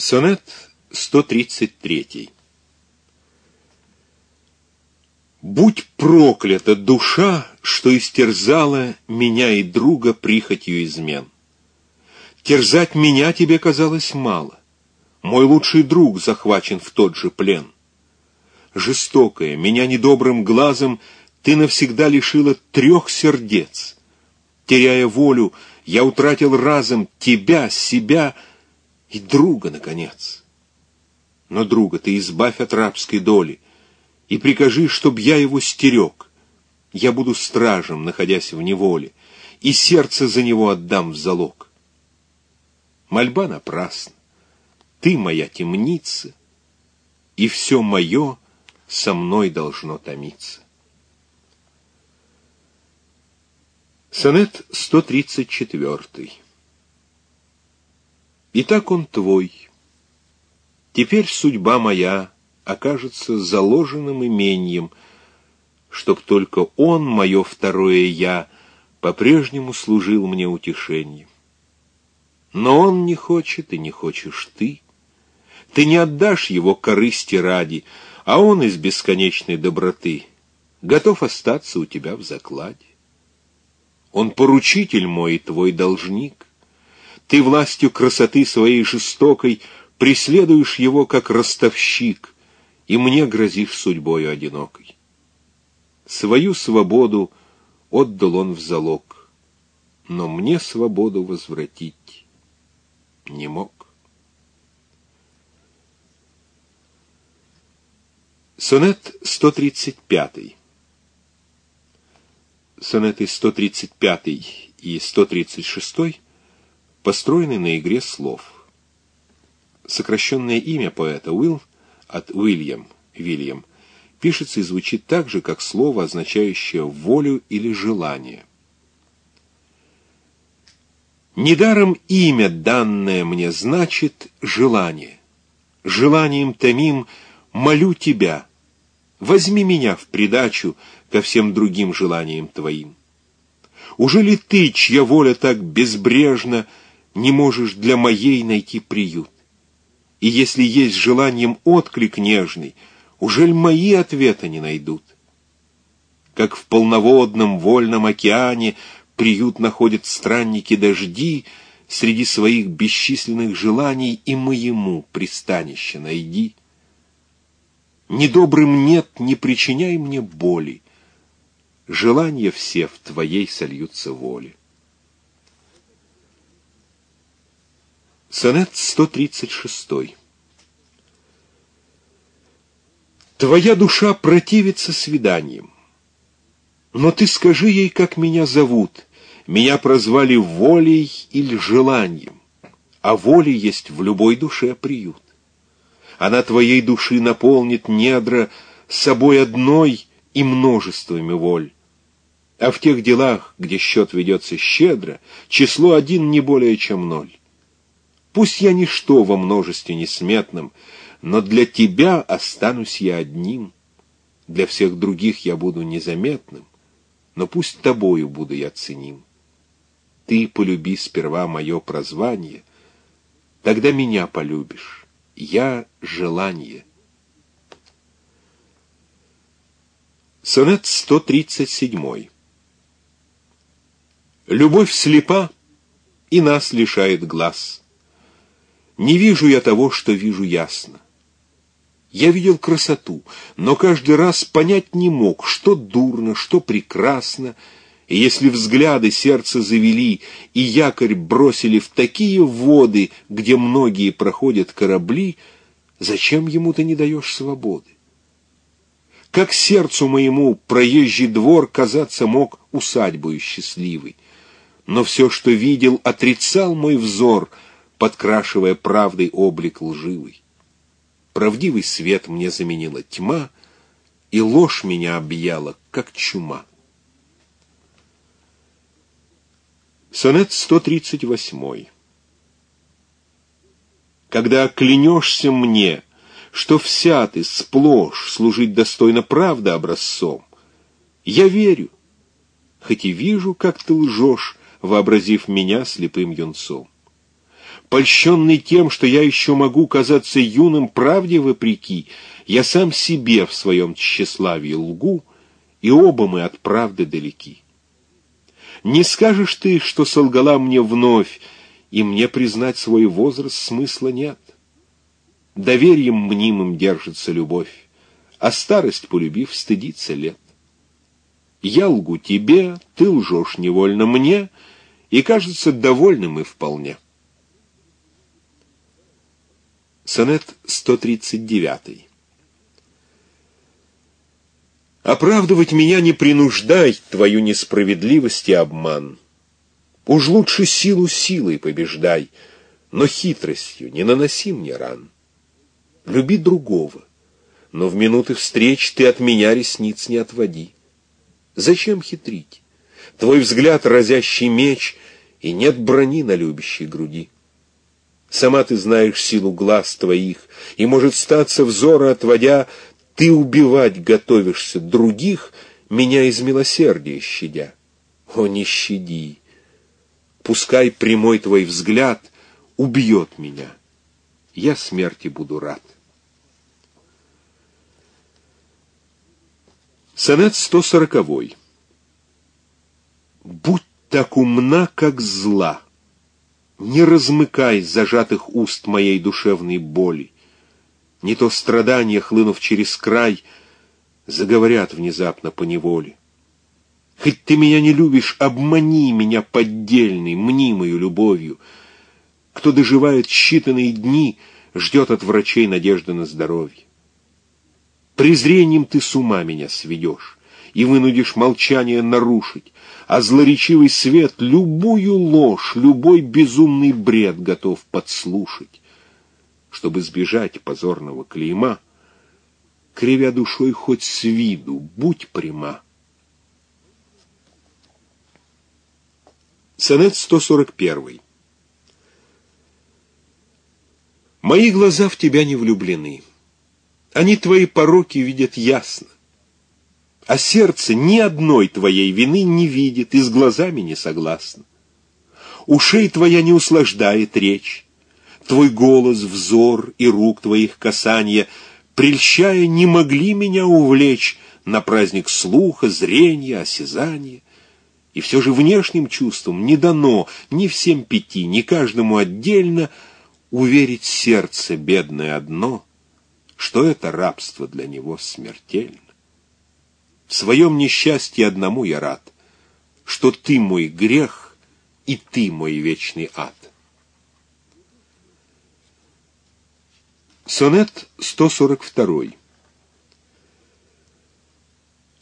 Сонет 133 Будь проклята душа, что истерзала меня и друга прихотью измен. Терзать меня тебе казалось мало. Мой лучший друг захвачен в тот же плен. Жестокая, меня недобрым глазом ты навсегда лишила трех сердец. Теряя волю, я утратил разом тебя, себя — и друга, наконец. Но друга ты избавь от рабской доли и прикажи, чтоб я его стерег. Я буду стражем, находясь в неволе, и сердце за него отдам в залог. Мольба напрасна. Ты моя темница, и все мое со мной должно томиться. Сонет 134 Итак, он твой. Теперь судьба моя окажется заложенным имением, чтоб только он, мое второе «я», по-прежнему служил мне утешением. Но он не хочет, и не хочешь ты. Ты не отдашь его корысти ради, а он из бесконечной доброты готов остаться у тебя в закладе. Он поручитель мой и твой должник. Ты властью красоты своей жестокой преследуешь его, как ростовщик, и мне грозишь судьбою одинокой. Свою свободу отдал он в залог, но мне свободу возвратить не мог. Сонет 135. Сонеты 135 и 136 построенный на игре слов. Сокращенное имя поэта Уилл от Уильям, Вильям, пишется и звучит так же, как слово, означающее волю или желание. Недаром имя, данное мне, значит желание. Желанием томим молю тебя, возьми меня в придачу ко всем другим желаниям твоим. Уже ли ты, чья воля так безбрежна, не можешь для моей найти приют? И если есть желанием отклик нежный, ужель мои ответы не найдут? Как в полноводном вольном океане приют находят странники дожди, среди своих бесчисленных желаний и моему пристанище найди. Недобрым нет, не причиняй мне боли, желания все в твоей сольются воле. Сонет 136. Твоя душа противится свиданиям. Но ты скажи ей, как меня зовут. Меня прозвали волей или желанием. А воля есть в любой душе приют. Она твоей души наполнит недра собой одной и множествами воль. А в тех делах, где счет ведется щедро, число один не более чем ноль. Пусть я ничто во множестве несметном, но для тебя останусь я одним. Для всех других я буду незаметным, но пусть тобою буду я ценим. Ты полюби сперва мое прозвание, тогда меня полюбишь. Я — желание. Сонет 137. Любовь слепа и нас лишает глаз. Не вижу я того, что вижу ясно. Я видел красоту, но каждый раз понять не мог, что дурно, что прекрасно, и если взгляды сердца завели и якорь бросили в такие воды, где многие проходят корабли, зачем ему ты не даешь свободы? Как сердцу моему проезжий двор казаться мог усадьбою счастливой, но все, что видел, отрицал мой взор — подкрашивая правдой облик лживый. Правдивый свет мне заменила тьма, и ложь меня объяла, как чума. Сонет 138. Когда клянешься мне, что вся ты сплошь служить достойно правды образцом, я верю, хоть и вижу, как ты лжешь, вообразив меня слепым юнцом. Польщенный тем, что я еще могу казаться юным правде вопреки, я сам себе в своем тщеславии лгу, и оба мы от правды далеки. Не скажешь ты, что солгала мне вновь, и мне признать свой возраст смысла нет. Доверием мнимым держится любовь, а старость, полюбив, стыдится лет. Я лгу тебе, ты лжешь невольно мне, и кажется довольным и вполне. Сонет 139. Оправдывать меня не принуждай, твою несправедливость и обман. Уж лучше силу силой побеждай, но хитростью не наноси мне ран. Люби другого, но в минуты встреч ты от меня ресниц не отводи. Зачем хитрить? Твой взгляд разящий меч, и нет брони на любящей груди. Сама ты знаешь силу глаз твоих, и, может, статься взора отводя, ты убивать готовишься других, меня из милосердия щадя. О, не щади! Пускай прямой твой взгляд убьет меня. Я смерти буду рад. Сонет 140. Будь так умна, как зла. Не размыкай зажатых уст моей душевной боли. Не то страдания, хлынув через край, заговорят внезапно по неволе. Хоть ты меня не любишь, обмани меня поддельной, мнимою любовью. Кто доживает считанные дни, ждет от врачей надежды на здоровье. Презрением ты с ума меня сведешь и вынудишь молчание нарушить, а злоречивый свет любую ложь, любой безумный бред готов подслушать. Чтобы сбежать позорного клейма, кривя душой хоть с виду, будь пряма. Сонет 141. Мои глаза в тебя не влюблены. Они твои пороки видят ясно а сердце ни одной твоей вины не видит и с глазами не согласно. Ушей твоя не услаждает речь, твой голос, взор и рук твоих касания, прельщая, не могли меня увлечь на праздник слуха, зрения, осязания. И все же внешним чувством не дано ни всем пяти, ни каждому отдельно уверить сердце бедное одно, что это рабство для него смертельно. В своем несчастье одному я рад, что ты мой грех и ты мой вечный ад. Сонет 142.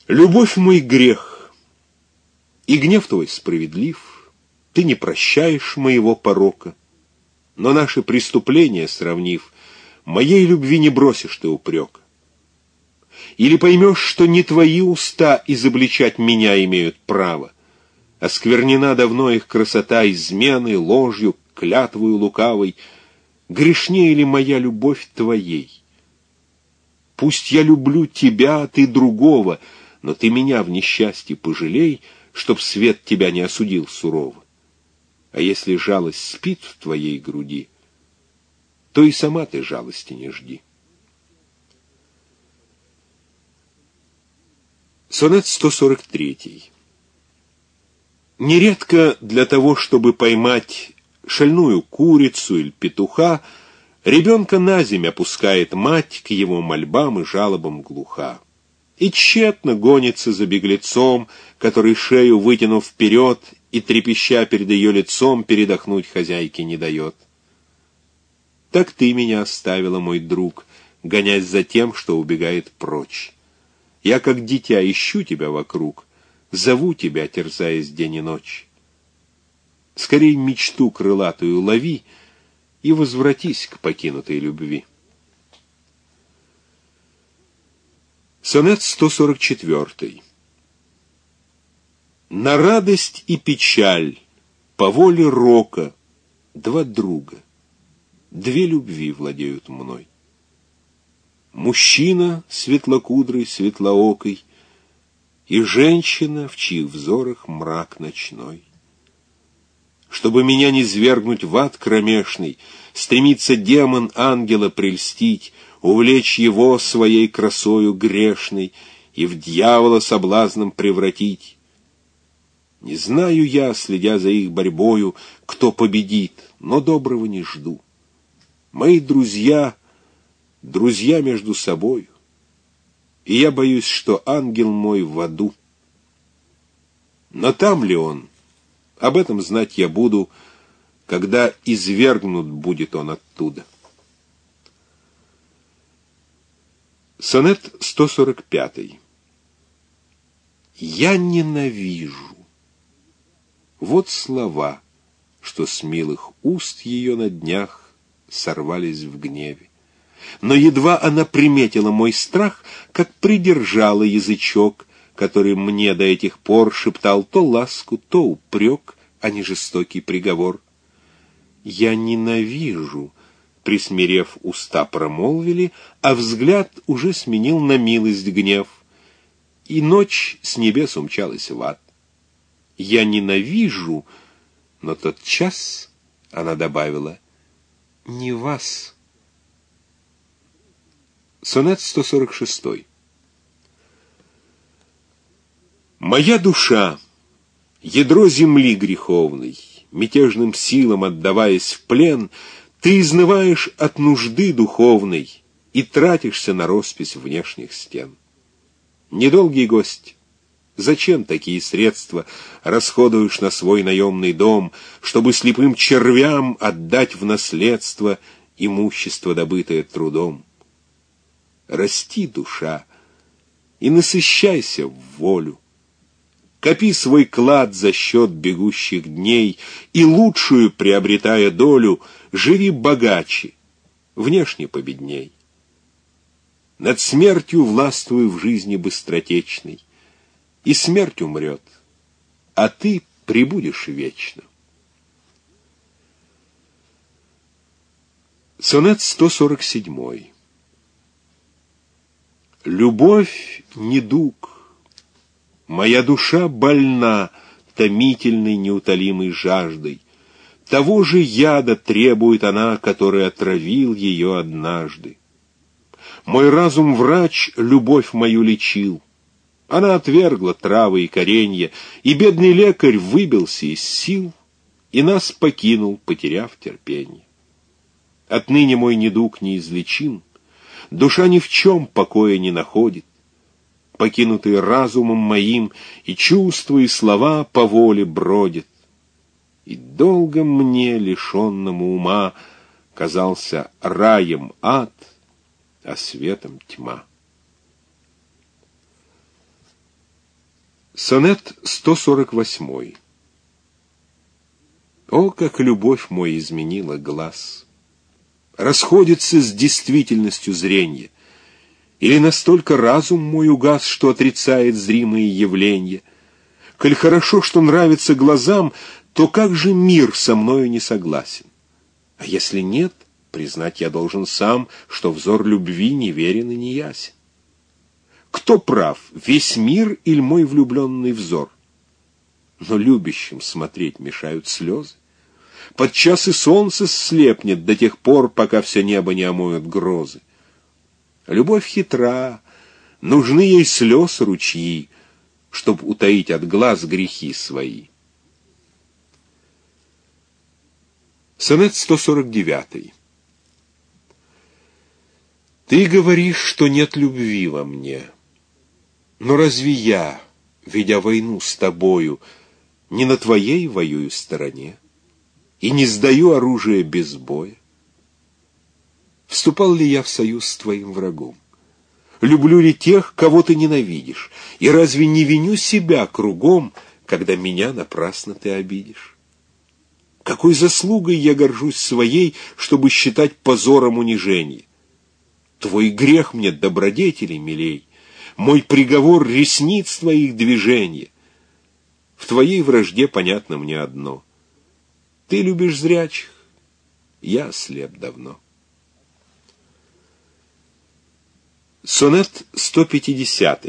Любовь мой грех, и гнев твой справедлив, ты не прощаешь моего порока, но наши преступления сравнив, моей любви не бросишь ты упрека. Или поймешь, что не твои уста изобличать меня имеют право. Осквернена давно их красота изменой, ложью, клятвою лукавой. Грешнее ли моя любовь твоей? Пусть я люблю тебя, а ты другого, но ты меня в несчастье пожалей, чтоб свет тебя не осудил сурово. А если жалость спит в твоей груди, то и сама ты жалости не жди. Сонет 143. Нередко для того, чтобы поймать шальную курицу или петуха, ребенка на земь опускает мать к его мольбам и жалобам глуха. И тщетно гонится за беглецом, который шею вытянув вперед и, трепеща перед ее лицом, передохнуть хозяйке не дает. Так ты меня оставила, мой друг, гонясь за тем, что убегает прочь. Я, как дитя, ищу тебя вокруг, зову тебя, терзаясь день и ночь. Скорей мечту крылатую лови и возвратись к покинутой любви. Сонет 144. На радость и печаль, по воле рока, два друга, две любви владеют мной. Мужчина светлокудрый, светлоокой, И женщина, в чьих взорах мрак ночной. Чтобы меня не свергнуть в ад кромешный, Стремится демон ангела прельстить, Увлечь его своей красою грешной И в дьявола соблазном превратить. Не знаю я, следя за их борьбою, Кто победит, но доброго не жду. Мои друзья, друзья между собою, И я боюсь, что ангел мой в аду. Но там ли он? Об этом знать я буду, когда извергнут будет он оттуда. Сонет 145. Я ненавижу. Вот слова, что с милых уст ее на днях сорвались в гневе. Но едва она приметила мой страх, как придержала язычок, который мне до этих пор шептал то ласку, то упрек, а не жестокий приговор. «Я ненавижу», — присмирев уста промолвили, а взгляд уже сменил на милость гнев, и ночь с небес умчалась в ад. «Я ненавижу», но тот час, — она добавила, — «не вас». Сонет 146. Моя душа, ядро земли греховной, мятежным силам отдаваясь в плен, ты изнываешь от нужды духовной и тратишься на роспись внешних стен. Недолгий гость, зачем такие средства расходуешь на свой наемный дом, чтобы слепым червям отдать в наследство имущество, добытое трудом? Расти, душа, и насыщайся в волю. Копи свой клад за счет бегущих дней, И лучшую, приобретая долю, Живи богаче, внешне победней. Над смертью властвуй в жизни быстротечной, И смерть умрет, а ты прибудешь вечно. Сонет 147 Любовь — недуг, Моя душа больна томительной неутолимой жаждой. Того же яда требует она, который отравил ее однажды. Мой разум врач любовь мою лечил. Она отвергла травы и коренья, и бедный лекарь выбился из сил и нас покинул, потеряв терпение. Отныне мой недуг неизлечим, душа ни в чем покоя не находит покинутый разумом моим, и чувства, и слова по воле бродят. И долго мне, лишенному ума, казался раем ад, а светом тьма. Сонет 148 О, как любовь мой изменила глаз! Расходится с действительностью зрения. Или настолько разум мой угас, что отрицает зримые явления? Коль хорошо, что нравится глазам, то как же мир со мною не согласен? А если нет, признать я должен сам, что взор любви неверен и неясен. Кто прав, весь мир или мой влюбленный взор? Но любящим смотреть мешают слезы. Подчас и солнце слепнет до тех пор, пока все небо не омоют грозы. Любовь хитра, нужны ей слез ручьи, Чтоб утаить от глаз грехи свои. Сонет 149. Ты говоришь, что нет любви во мне. Но разве я, ведя войну с тобою, не на твоей воюю стороне и не сдаю оружие без боя? Вступал ли я в союз с твоим врагом? Люблю ли тех, кого ты ненавидишь? И разве не виню себя кругом, когда меня напрасно ты обидишь? Какой заслугой я горжусь своей, чтобы считать позором унижения? Твой грех мне добродетели милей, мой приговор ресниц твоих движения. В твоей вражде понятно мне одно. Ты любишь зрячих, я слеп давно. Сонет 150.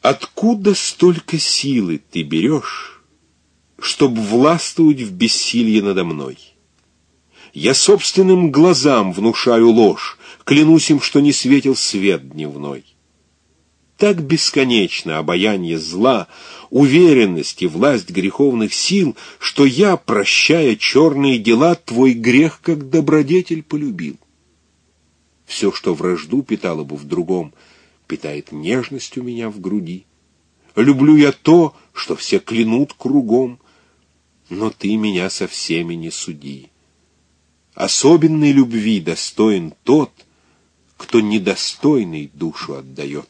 Откуда столько силы ты берешь, чтоб властвовать в бессилье надо мной. Я собственным глазам внушаю ложь, клянусь им, что не светил свет дневной. Так бесконечно обаяние зла, уверенность и власть греховных сил, что я, прощая черные дела, твой грех как добродетель полюбил. Все, что вражду питало бы в другом, питает нежность у меня в груди. Люблю я то, что все клянут кругом, но ты меня со всеми не суди. Особенной любви достоин тот, кто недостойный душу отдает.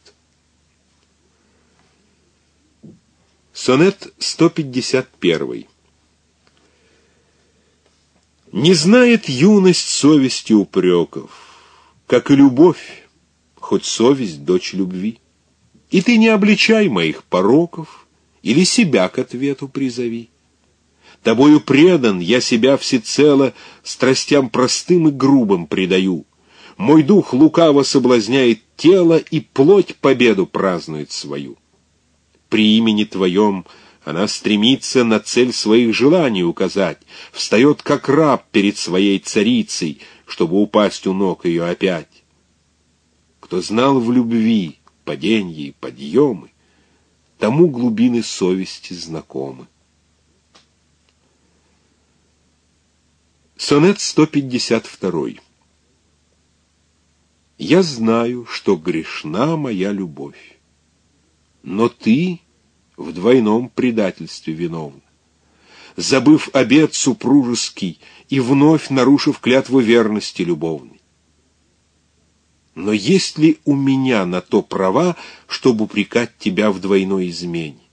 Сонет 151 Не знает юность совести упреков, Как и любовь, хоть совесть — дочь любви. И ты не обличай моих пороков Или себя к ответу призови. Тобою предан, я себя всецело Страстям простым и грубым предаю. Мой дух лукаво соблазняет тело, И плоть победу празднует свою. При имени Твоем она стремится на цель своих желаний указать, встает как раб перед своей царицей, чтобы упасть у ног ее опять. Кто знал в любви паденья и подъемы, тому глубины совести знакомы. Сонет 152. Я знаю, что грешна моя любовь, но ты в двойном предательстве виновна. Забыв обет супружеский и вновь нарушив клятву верности любовной. Но есть ли у меня на то права, чтобы упрекать тебя в двойной измене?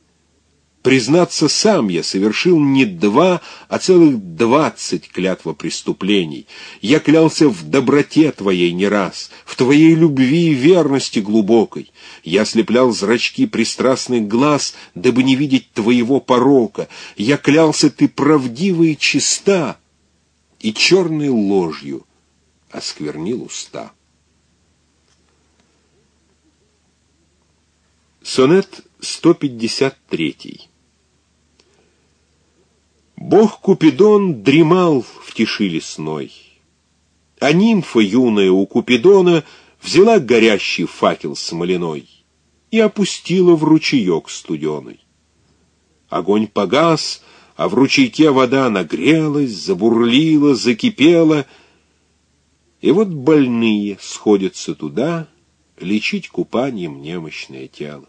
Признаться, сам я совершил не два, а целых двадцать клятва преступлений. Я клялся в доброте твоей не раз, в твоей любви и верности глубокой. Я слеплял зрачки пристрастных глаз, дабы не видеть твоего порока. Я клялся, ты правдива и чиста, и черной ложью осквернил уста. Сонет 153 Бог Купидон дремал в тиши лесной, а нимфа юная у Купидона взяла горящий факел смоляной и опустила в ручеек студеный. Огонь погас, а в ручейке вода нагрелась, забурлила, закипела, и вот больные сходятся туда лечить купанием немощное тело.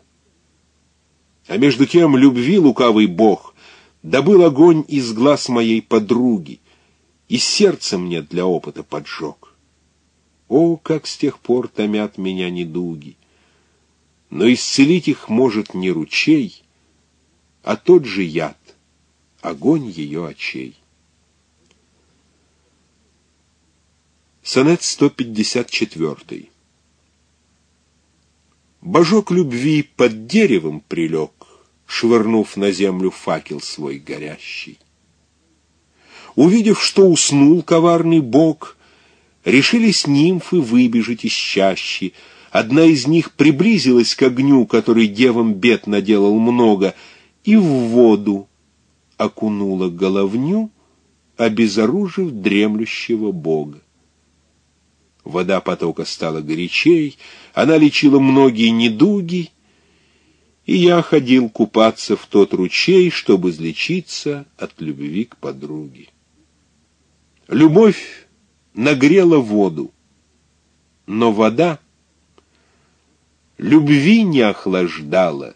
А между тем любви лукавый бог добыл огонь из глаз моей подруги, и сердце мне для опыта поджег. О, как с тех пор томят меня недуги! Но исцелить их может не ручей, а тот же яд, огонь ее очей. Сонет 154 Божок любви под деревом прилег, швырнув на землю факел свой горящий. Увидев, что уснул коварный бог, решились нимфы выбежать из чащи. Одна из них приблизилась к огню, который девам бед наделал много, и в воду окунула головню, обезоружив дремлющего бога. Вода потока стала горячей, она лечила многие недуги, и я ходил купаться в тот ручей, чтобы излечиться от любви к подруге. Любовь нагрела воду, но вода любви не охлаждала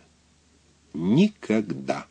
никогда.